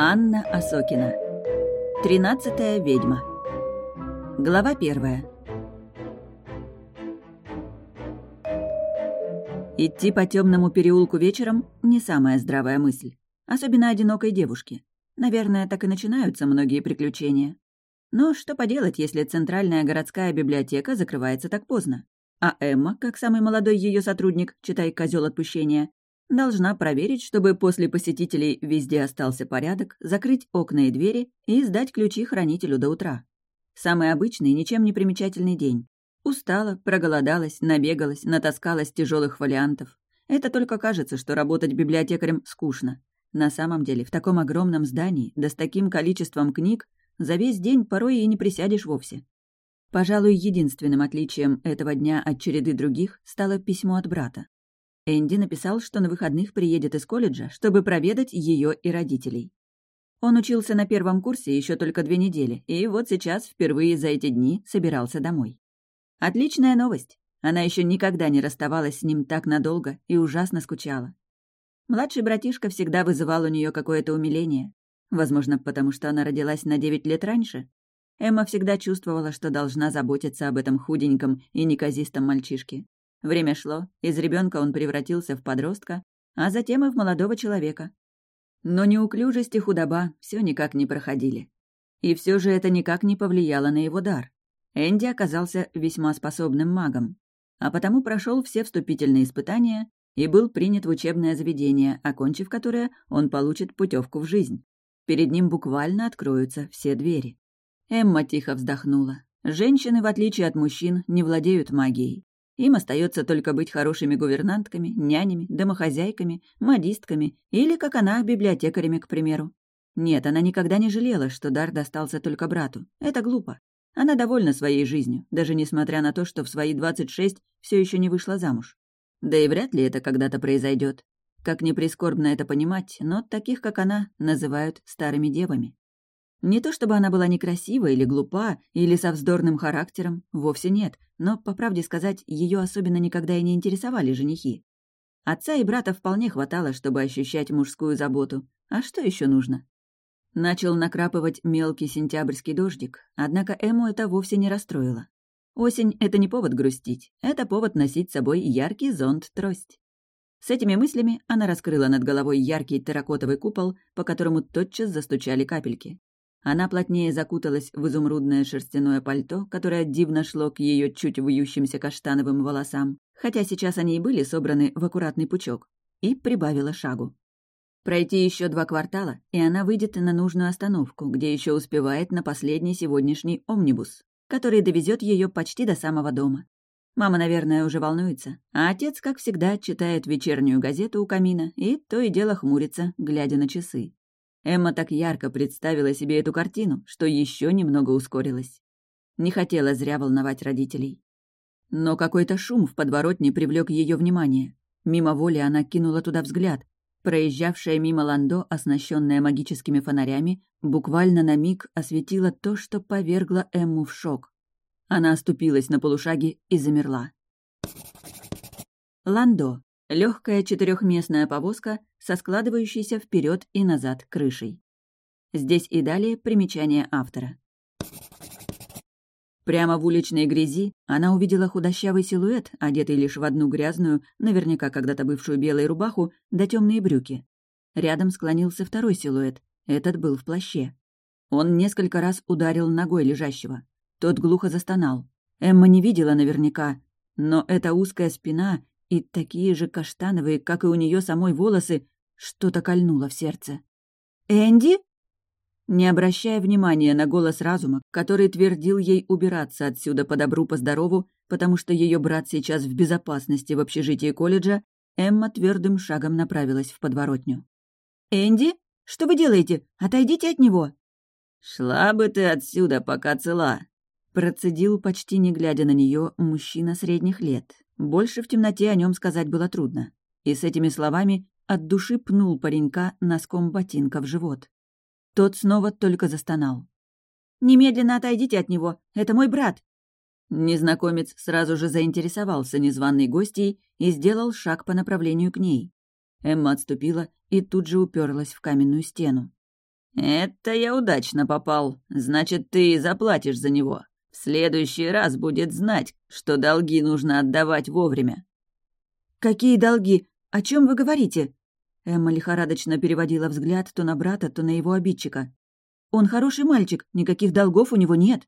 Анна Осокина. Тринадцатая ведьма. Глава первая. Идти по темному переулку вечером — не самая здравая мысль. Особенно одинокой девушке. Наверное, так и начинаются многие приключения. Но что поделать, если центральная городская библиотека закрывается так поздно? А Эмма, как самый молодой ее сотрудник, читай козел отпущения, должна проверить, чтобы после посетителей везде остался порядок, закрыть окна и двери и сдать ключи хранителю до утра. Самый обычный, ничем не примечательный день. Устала, проголодалась, набегалась, натаскалась тяжелых фолиантов. Это только кажется, что работать библиотекарем скучно. На самом деле, в таком огромном здании, да с таким количеством книг, за весь день порой и не присядешь вовсе. Пожалуй, единственным отличием этого дня от череды других стало письмо от брата. Энди написал, что на выходных приедет из колледжа, чтобы проведать ее и родителей. Он учился на первом курсе еще только две недели, и вот сейчас впервые за эти дни собирался домой. Отличная новость. Она еще никогда не расставалась с ним так надолго и ужасно скучала. Младший братишка всегда вызывал у нее какое-то умиление. Возможно, потому что она родилась на девять лет раньше. Эмма всегда чувствовала, что должна заботиться об этом худеньком и неказистом мальчишке. Время шло, из ребенка он превратился в подростка, а затем и в молодого человека. Но неуклюжесть и худоба все никак не проходили. И все же это никак не повлияло на его дар. Энди оказался весьма способным магом, а потому прошел все вступительные испытания и был принят в учебное заведение, окончив которое он получит путевку в жизнь. Перед ним буквально откроются все двери. Эмма тихо вздохнула. Женщины, в отличие от мужчин, не владеют магией. Им остается только быть хорошими гувернантками, нянями, домохозяйками, модистками или, как она, библиотекарями, к примеру. Нет, она никогда не жалела, что дар достался только брату. Это глупо. Она довольна своей жизнью, даже несмотря на то, что в свои 26 все еще не вышла замуж. Да и вряд ли это когда-то произойдет. Как ни прискорбно это понимать, но таких, как она, называют старыми девами. Не то чтобы она была некрасива или глупа, или со вздорным характером, вовсе нет, но, по правде сказать, ее особенно никогда и не интересовали женихи. Отца и брата вполне хватало, чтобы ощущать мужскую заботу. А что еще нужно? Начал накрапывать мелкий сентябрьский дождик, однако Эму это вовсе не расстроило. Осень — это не повод грустить, это повод носить с собой яркий зонт-трость. С этими мыслями она раскрыла над головой яркий терракотовый купол, по которому тотчас застучали капельки. Она плотнее закуталась в изумрудное шерстяное пальто, которое дивно шло к ее чуть вьющимся каштановым волосам, хотя сейчас они и были собраны в аккуратный пучок, и прибавила шагу. Пройти еще два квартала, и она выйдет на нужную остановку, где еще успевает на последний сегодняшний омнибус, который довезет ее почти до самого дома. Мама, наверное, уже волнуется, а отец, как всегда, читает вечернюю газету у камина и то и дело хмурится, глядя на часы. Эмма так ярко представила себе эту картину, что еще немного ускорилась. Не хотела зря волновать родителей. Но какой-то шум в подворотне привлек ее внимание. Мимо воли она кинула туда взгляд. Проезжавшая мимо ландо, оснащенная магическими фонарями, буквально на миг осветила то, что повергло Эмму в шок. Она оступилась на полушаге и замерла. Ландо. Легкая четырехместная повозка со складывающейся вперед и назад крышей. Здесь и далее примечание автора. Прямо в уличной грязи она увидела худощавый силуэт, одетый лишь в одну грязную, наверняка когда-то бывшую белую рубаху, да темные брюки. Рядом склонился второй силуэт, этот был в плаще. Он несколько раз ударил ногой лежащего. Тот глухо застонал. Эмма не видела наверняка, но эта узкая спина и такие же каштановые, как и у нее самой волосы, что-то кольнуло в сердце. «Энди?» Не обращая внимания на голос разума, который твердил ей убираться отсюда по добру, по здорову, потому что ее брат сейчас в безопасности в общежитии колледжа, Эмма твердым шагом направилась в подворотню. «Энди? Что вы делаете? Отойдите от него!» «Шла бы ты отсюда, пока цела!» Процедил, почти не глядя на нее, мужчина средних лет. Больше в темноте о нем сказать было трудно. И с этими словами от души пнул паренька носком ботинка в живот. Тот снова только застонал. «Немедленно отойдите от него! Это мой брат!» Незнакомец сразу же заинтересовался незваной гостьей и сделал шаг по направлению к ней. Эмма отступила и тут же уперлась в каменную стену. «Это я удачно попал. Значит, ты заплатишь за него. Следующий раз будет знать, что долги нужно отдавать вовремя». «Какие долги? О чем вы говорите?» Эмма лихорадочно переводила взгляд то на брата, то на его обидчика. «Он хороший мальчик, никаких долгов у него нет».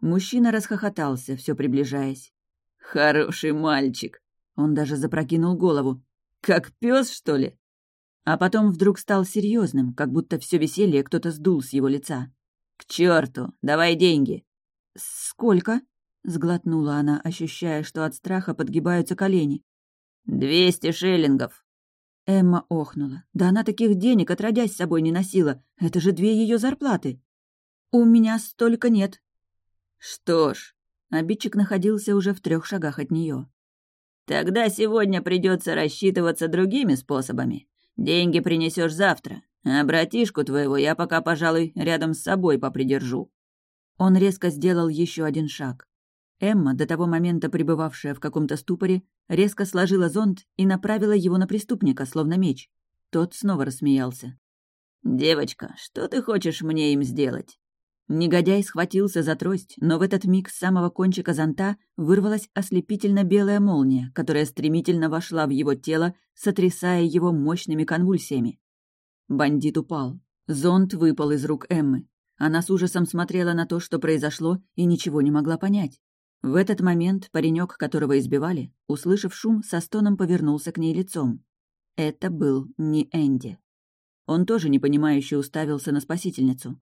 Мужчина расхохотался, все приближаясь. «Хороший мальчик!» Он даже запрокинул голову. «Как пес, что ли?» А потом вдруг стал серьезным, как будто все веселье кто-то сдул с его лица. «К черту! Давай деньги!» «Сколько?» — сглотнула она, ощущая, что от страха подгибаются колени. «Двести шиллингов!» Эмма охнула. Да она таких денег отродясь с собой не носила. Это же две ее зарплаты. «У меня столько нет». «Что ж...» Обидчик находился уже в трех шагах от нее. «Тогда сегодня придется рассчитываться другими способами. Деньги принесешь завтра, а братишку твоего я пока, пожалуй, рядом с собой попридержу». Он резко сделал еще один шаг. Эмма, до того момента пребывавшая в каком-то ступоре, резко сложила зонт и направила его на преступника, словно меч. Тот снова рассмеялся. «Девочка, что ты хочешь мне им сделать?» Негодяй схватился за трость, но в этот миг с самого кончика зонта вырвалась ослепительно белая молния, которая стремительно вошла в его тело, сотрясая его мощными конвульсиями. Бандит упал. Зонт выпал из рук Эммы. Она с ужасом смотрела на то, что произошло, и ничего не могла понять. В этот момент паренек, которого избивали, услышав шум, со стоном повернулся к ней лицом. Это был не Энди. Он тоже непонимающе уставился на спасительницу.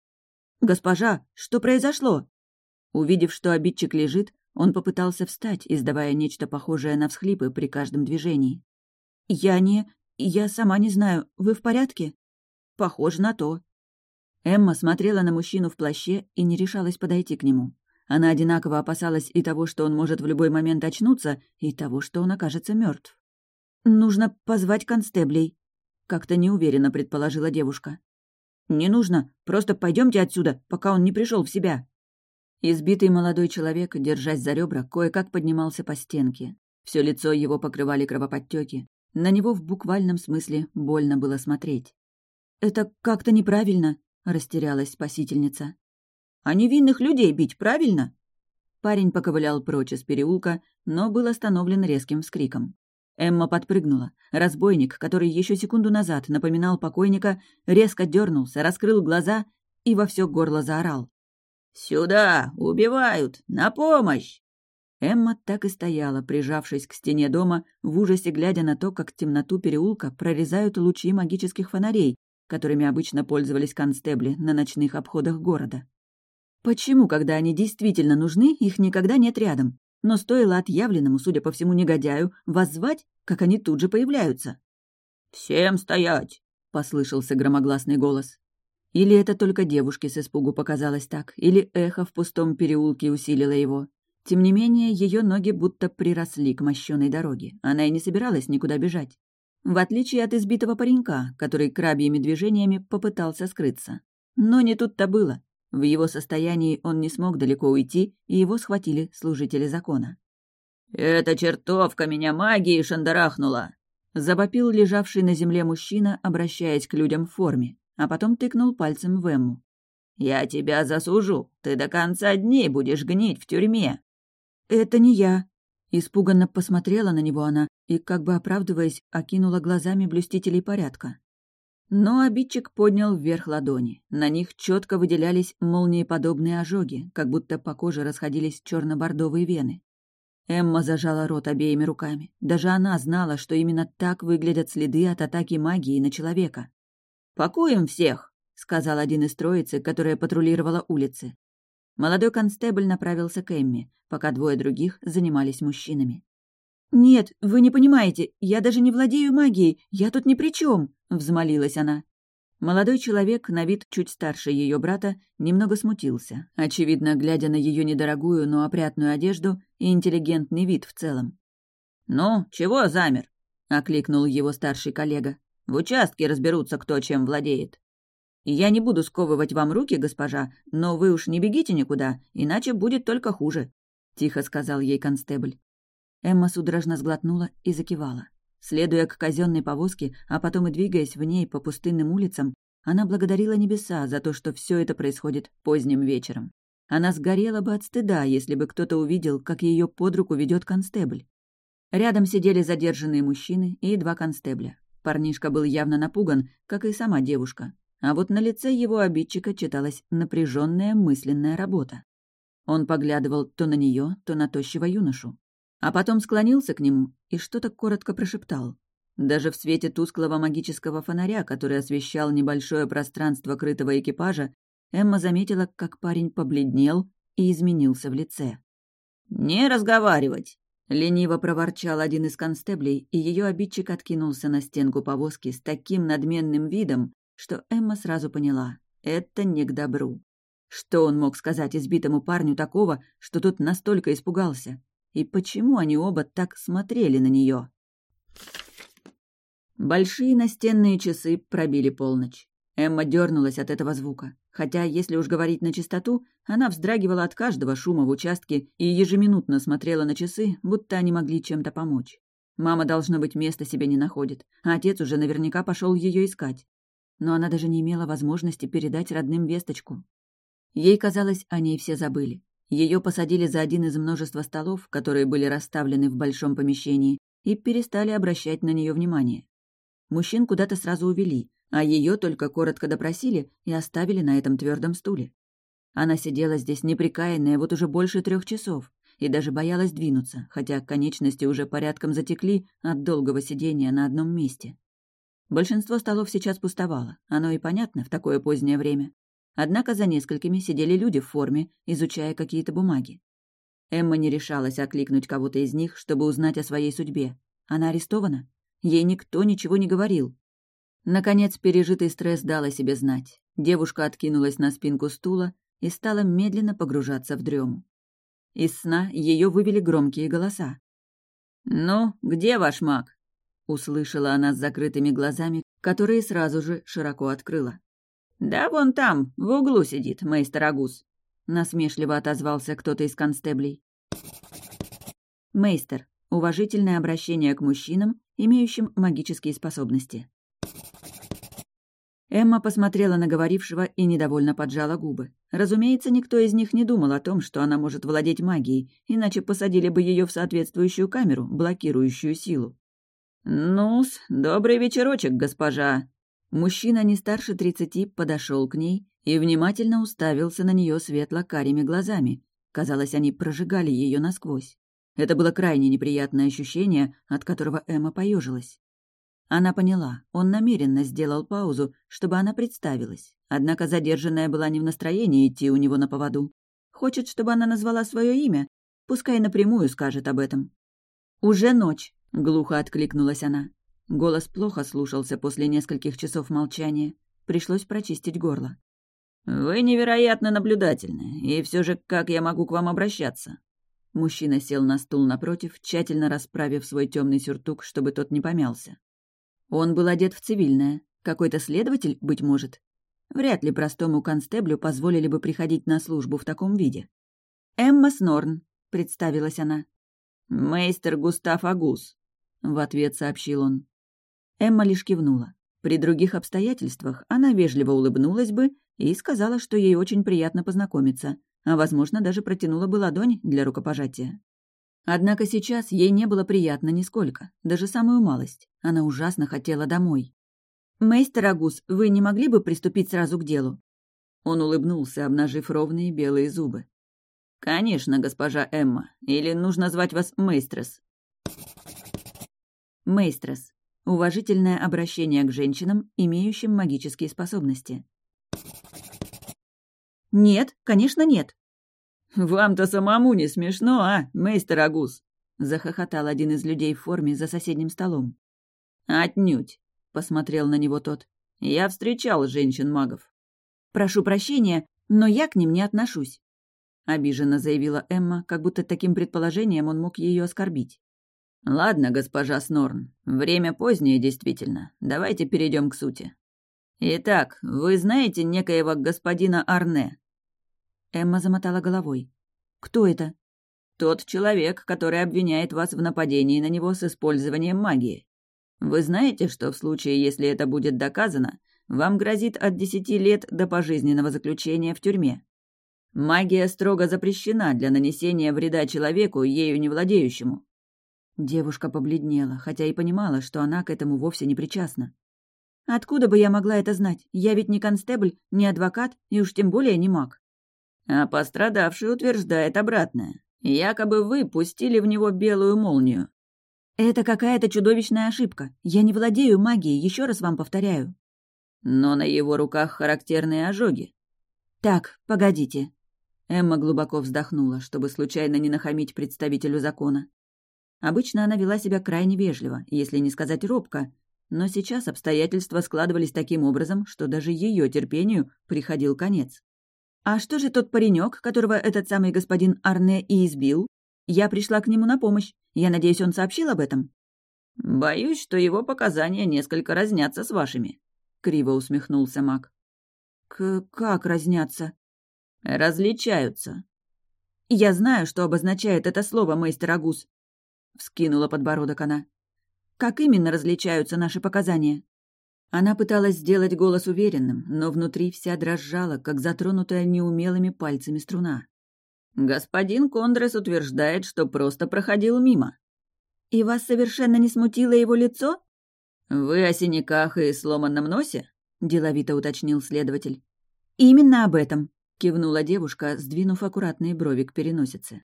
«Госпожа, что произошло?» Увидев, что обидчик лежит, он попытался встать, издавая нечто похожее на всхлипы при каждом движении. «Я не... Я сама не знаю. Вы в порядке?» «Похоже на то». Эмма смотрела на мужчину в плаще и не решалась подойти к нему. Она одинаково опасалась и того, что он может в любой момент очнуться, и того, что он окажется мертв. «Нужно позвать констеблей», — как-то неуверенно предположила девушка. «Не нужно, просто пойдемте отсюда, пока он не пришел в себя». Избитый молодой человек, держась за ребра, кое-как поднимался по стенке. Все лицо его покрывали кровоподтеки. На него в буквальном смысле больно было смотреть. «Это как-то неправильно», — растерялась спасительница. А невинных людей бить, правильно?» Парень поковылял прочь из переулка, но был остановлен резким вскриком. Эмма подпрыгнула. Разбойник, который еще секунду назад напоминал покойника, резко дернулся, раскрыл глаза и во все горло заорал. «Сюда! Убивают! На помощь!» Эмма так и стояла, прижавшись к стене дома, в ужасе глядя на то, как темноту переулка прорезают лучи магических фонарей, которыми обычно пользовались констебли на ночных обходах города. Почему, когда они действительно нужны, их никогда нет рядом? Но стоило отъявленному, судя по всему, негодяю, воззвать, как они тут же появляются. «Всем стоять!» — послышался громогласный голос. Или это только девушке с испугу показалось так, или эхо в пустом переулке усилило его. Тем не менее, ее ноги будто приросли к мощенной дороге. Она и не собиралась никуда бежать. В отличие от избитого паренька, который крабьими движениями попытался скрыться. Но не тут-то было. В его состоянии он не смог далеко уйти, и его схватили служители закона. «Эта чертовка меня магией шандарахнула!» Забопил лежавший на земле мужчина, обращаясь к людям в форме, а потом тыкнул пальцем в Эмму. «Я тебя засужу! Ты до конца дней будешь гнить в тюрьме!» «Это не я!» Испуганно посмотрела на него она и, как бы оправдываясь, окинула глазами блюстителей порядка. Но обидчик поднял вверх ладони. На них четко выделялись молниеподобные ожоги, как будто по коже расходились черно-бордовые вены. Эмма зажала рот обеими руками. Даже она знала, что именно так выглядят следы от атаки магии на человека. «Пакуем всех!» — сказал один из троицы, которая патрулировала улицы. Молодой констебль направился к Эмме, пока двое других занимались мужчинами. «Нет, вы не понимаете, я даже не владею магией, я тут ни при чем, взмолилась она. Молодой человек, на вид чуть старше ее брата, немного смутился, очевидно, глядя на ее недорогую, но опрятную одежду и интеллигентный вид в целом. «Ну, чего замер?» — окликнул его старший коллега. «В участке разберутся, кто чем владеет». «Я не буду сковывать вам руки, госпожа, но вы уж не бегите никуда, иначе будет только хуже», — тихо сказал ей констебль. Эмма судорожно сглотнула и закивала. Следуя к казенной повозке, а потом и двигаясь в ней по пустынным улицам, Она благодарила небеса за то, что все это происходит поздним вечером. Она сгорела бы от стыда, если бы кто-то увидел, как ее под руку ведет констебль. Рядом сидели задержанные мужчины и два констебля. Парнишка был явно напуган, как и сама девушка. А вот на лице его обидчика читалась напряженная мысленная работа. Он поглядывал то на нее, то на тощего юношу. А потом склонился к нему и что-то коротко прошептал. Даже в свете тусклого магического фонаря, который освещал небольшое пространство крытого экипажа, Эмма заметила, как парень побледнел и изменился в лице. «Не разговаривать!» Лениво проворчал один из констеблей, и ее обидчик откинулся на стенку повозки с таким надменным видом, что Эмма сразу поняла — это не к добру. Что он мог сказать избитому парню такого, что тот настолько испугался? И почему они оба так смотрели на нее? Большие настенные часы пробили полночь. Эмма дернулась от этого звука. Хотя, если уж говорить на чистоту, она вздрагивала от каждого шума в участке и ежеминутно смотрела на часы, будто они могли чем-то помочь. Мама, должно быть, места себе не находит, а отец уже наверняка пошел ее искать. Но она даже не имела возможности передать родным весточку. Ей казалось, о ней все забыли. Ее посадили за один из множества столов, которые были расставлены в большом помещении, и перестали обращать на нее внимание. Мужчин куда-то сразу увели, а ее только коротко допросили и оставили на этом твердом стуле. Она сидела здесь неприкаянная вот уже больше трех часов и даже боялась двинуться, хотя конечности уже порядком затекли от долгого сидения на одном месте. Большинство столов сейчас пустовало, оно и понятно в такое позднее время. Однако за несколькими сидели люди в форме, изучая какие-то бумаги. Эмма не решалась окликнуть кого-то из них, чтобы узнать о своей судьбе. Она арестована? Ей никто ничего не говорил. Наконец, пережитый стресс дал о себе знать. Девушка откинулась на спинку стула и стала медленно погружаться в дрему. Из сна ее вывели громкие голоса. «Ну, где ваш маг?» — услышала она с закрытыми глазами, которые сразу же широко открыла. «Да вон там, в углу сидит мейстер Агус», — насмешливо отозвался кто-то из констеблей. Мейстер — уважительное обращение к мужчинам, имеющим магические способности. Эмма посмотрела на говорившего и недовольно поджала губы. Разумеется, никто из них не думал о том, что она может владеть магией, иначе посадили бы ее в соответствующую камеру, блокирующую силу. «Ну-с, добрый вечерочек, госпожа!» Мужчина не старше тридцати подошел к ней и внимательно уставился на нее светло-карими глазами. Казалось, они прожигали ее насквозь. Это было крайне неприятное ощущение, от которого Эмма поежилась. Она поняла, он намеренно сделал паузу, чтобы она представилась. Однако задержанная была не в настроении идти у него на поводу. Хочет, чтобы она назвала свое имя? Пускай напрямую скажет об этом. «Уже ночь», — глухо откликнулась она. Голос плохо слушался после нескольких часов молчания. Пришлось прочистить горло. «Вы невероятно наблюдательны, и все же как я могу к вам обращаться?» Мужчина сел на стул напротив, тщательно расправив свой темный сюртук, чтобы тот не помялся. Он был одет в цивильное. Какой-то следователь, быть может. Вряд ли простому констеблю позволили бы приходить на службу в таком виде. «Эмма Снорн», — представилась она. «Мейстер Густав Агус», — в ответ сообщил он. Эмма лишь кивнула. При других обстоятельствах она вежливо улыбнулась бы и сказала, что ей очень приятно познакомиться, а, возможно, даже протянула бы ладонь для рукопожатия. Однако сейчас ей не было приятно нисколько, даже самую малость. Она ужасно хотела домой. «Мейстер Агус, вы не могли бы приступить сразу к делу?» Он улыбнулся, обнажив ровные белые зубы. «Конечно, госпожа Эмма. Или нужно звать вас Мейстрес?» Мейстрес. Уважительное обращение к женщинам, имеющим магические способности. «Нет, конечно, нет», «Вам-то самому не смешно, а, мейстер Агус?» — захохотал один из людей в форме за соседним столом. «Отнюдь», — посмотрел на него тот. «Я встречал женщин-магов». «Прошу прощения, но я к ним не отношусь», — обиженно заявила Эмма, как будто таким предположением он мог ее оскорбить. «Ладно, госпожа Снорн, время позднее, действительно. Давайте перейдем к сути. Итак, вы знаете некоего господина Арне?» Эмма замотала головой. «Кто это?» «Тот человек, который обвиняет вас в нападении на него с использованием магии. Вы знаете, что в случае, если это будет доказано, вам грозит от десяти лет до пожизненного заключения в тюрьме. Магия строго запрещена для нанесения вреда человеку, ею не владеющему». Девушка побледнела, хотя и понимала, что она к этому вовсе не причастна. «Откуда бы я могла это знать? Я ведь не констебль, не адвокат и уж тем более не маг». А пострадавший утверждает обратное. Якобы вы пустили в него белую молнию. Это какая-то чудовищная ошибка. Я не владею магией, еще раз вам повторяю. Но на его руках характерные ожоги. Так, погодите. Эмма глубоко вздохнула, чтобы случайно не нахамить представителю закона. Обычно она вела себя крайне вежливо, если не сказать робко, но сейчас обстоятельства складывались таким образом, что даже ее терпению приходил конец. «А что же тот паренек, которого этот самый господин Арне и избил? Я пришла к нему на помощь. Я надеюсь, он сообщил об этом?» «Боюсь, что его показания несколько разнятся с вашими», — криво усмехнулся маг. «К как разнятся?» «Различаются». «Я знаю, что обозначает это слово, мейстер Агус», — вскинула подбородок она. «Как именно различаются наши показания?» Она пыталась сделать голос уверенным, но внутри вся дрожала, как затронутая неумелыми пальцами струна. «Господин Кондрес утверждает, что просто проходил мимо». «И вас совершенно не смутило его лицо?» «Вы о синяках и сломанном носе?» — деловито уточнил следователь. «Именно об этом», — кивнула девушка, сдвинув аккуратные брови к переносице.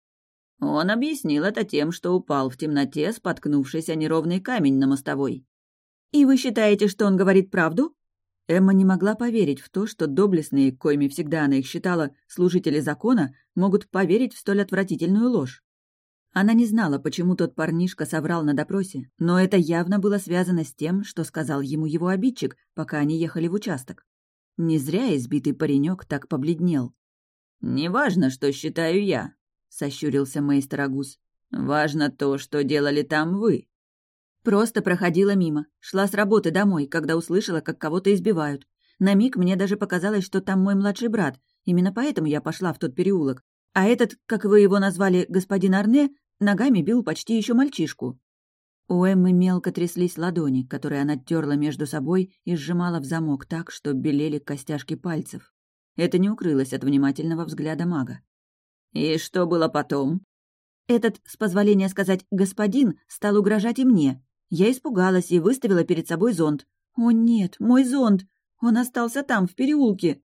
Он объяснил это тем, что упал в темноте, споткнувшись о неровный камень на мостовой. «И вы считаете, что он говорит правду?» Эмма не могла поверить в то, что доблестные, коими всегда она их считала, служители закона, могут поверить в столь отвратительную ложь. Она не знала, почему тот парнишка соврал на допросе, но это явно было связано с тем, что сказал ему его обидчик, пока они ехали в участок. Не зря избитый паренек так побледнел. «Неважно, что считаю я», — сощурился мейстер Агус. «Важно то, что делали там вы». Просто проходила мимо. Шла с работы домой, когда услышала, как кого-то избивают. На миг мне даже показалось, что там мой младший брат. Именно поэтому я пошла в тот переулок. А этот, как вы его назвали, господин Арне, ногами бил почти еще мальчишку. У Эммы мелко тряслись ладони, которые она терла между собой и сжимала в замок так, что белели костяшки пальцев. Это не укрылось от внимательного взгляда мага. «И что было потом?» Этот, с позволения сказать «господин», стал угрожать и мне. Я испугалась и выставила перед собой зонт. «О нет, мой зонт! Он остался там, в переулке!»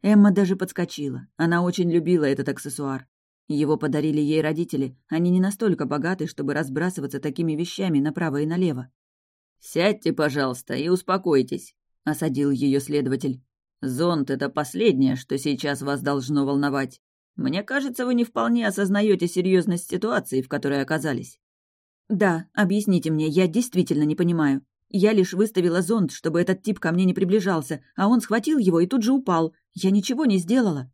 Эмма даже подскочила. Она очень любила этот аксессуар. Его подарили ей родители. Они не настолько богаты, чтобы разбрасываться такими вещами направо и налево. «Сядьте, пожалуйста, и успокойтесь», — осадил ее следователь. «Зонт — это последнее, что сейчас вас должно волновать. Мне кажется, вы не вполне осознаете серьезность ситуации, в которой оказались. «Да, объясните мне, я действительно не понимаю. Я лишь выставила зонт, чтобы этот тип ко мне не приближался, а он схватил его и тут же упал. Я ничего не сделала».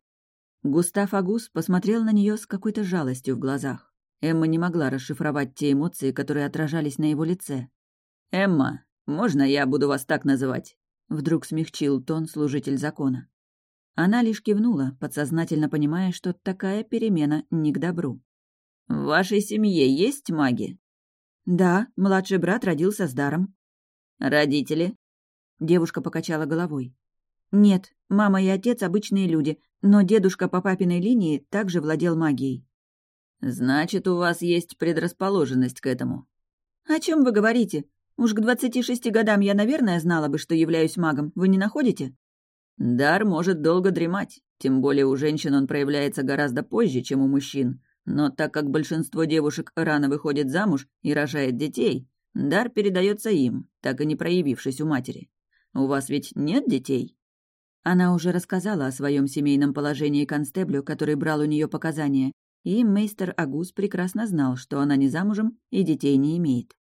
Густав Агус посмотрел на нее с какой-то жалостью в глазах. Эмма не могла расшифровать те эмоции, которые отражались на его лице. «Эмма, можно я буду вас так называть?» Вдруг смягчил тон служитель закона. Она лишь кивнула, подсознательно понимая, что такая перемена не к добру. «В вашей семье есть маги?» «Да, младший брат родился с даром». «Родители?» Девушка покачала головой. «Нет, мама и отец обычные люди, но дедушка по папиной линии также владел магией». «Значит, у вас есть предрасположенность к этому». «О чем вы говорите? Уж к двадцати шести годам я, наверное, знала бы, что являюсь магом. Вы не находите?» «Дар может долго дремать, тем более у женщин он проявляется гораздо позже, чем у мужчин. Но так как большинство девушек рано выходит замуж и рожает детей, дар передается им, так и не проявившись у матери. У вас ведь нет детей?» Она уже рассказала о своем семейном положении констеблю, который брал у нее показания, и мейстер Агус прекрасно знал, что она не замужем и детей не имеет.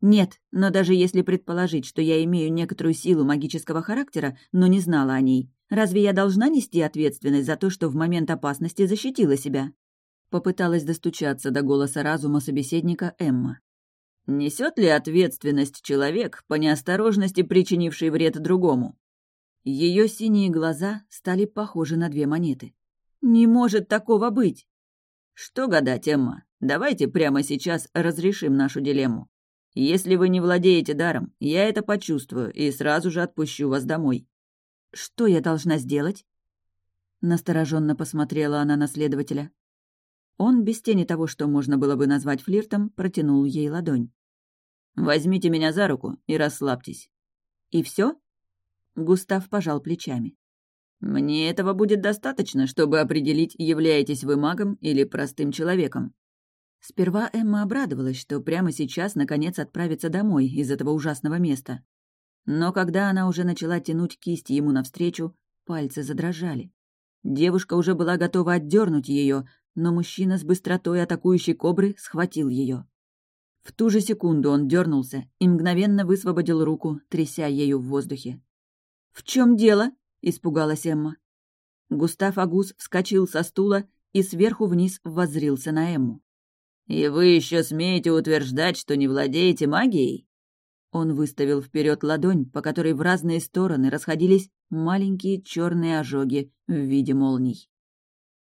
«Нет, но даже если предположить, что я имею некоторую силу магического характера, но не знала о ней, разве я должна нести ответственность за то, что в момент опасности защитила себя?» Попыталась достучаться до голоса разума собеседника Эмма. Несет ли ответственность человек по неосторожности, причинивший вред другому? Ее синие глаза стали похожи на две монеты. «Не может такого быть!» «Что гадать, Эмма? Давайте прямо сейчас разрешим нашу дилемму. Если вы не владеете даром, я это почувствую и сразу же отпущу вас домой». «Что я должна сделать?» Настороженно посмотрела она на следователя. Он, без тени того, что можно было бы назвать флиртом, протянул ей ладонь. «Возьмите меня за руку и расслабьтесь». «И все? Густав пожал плечами. «Мне этого будет достаточно, чтобы определить, являетесь вы магом или простым человеком». Сперва Эмма обрадовалась, что прямо сейчас наконец отправится домой из этого ужасного места. Но когда она уже начала тянуть кисть ему навстречу, пальцы задрожали. Девушка уже была готова отдернуть ее, но мужчина с быстротой атакующей кобры схватил ее. В ту же секунду он дернулся и мгновенно высвободил руку, тряся ею в воздухе. «В чем дело?» — испугалась Эмма. Густав Агус вскочил со стула и сверху вниз воззрился на Эмму. «И вы еще смеете утверждать, что не владеете магией?» Он выставил вперед ладонь, по которой в разные стороны расходились маленькие черные ожоги в виде молний.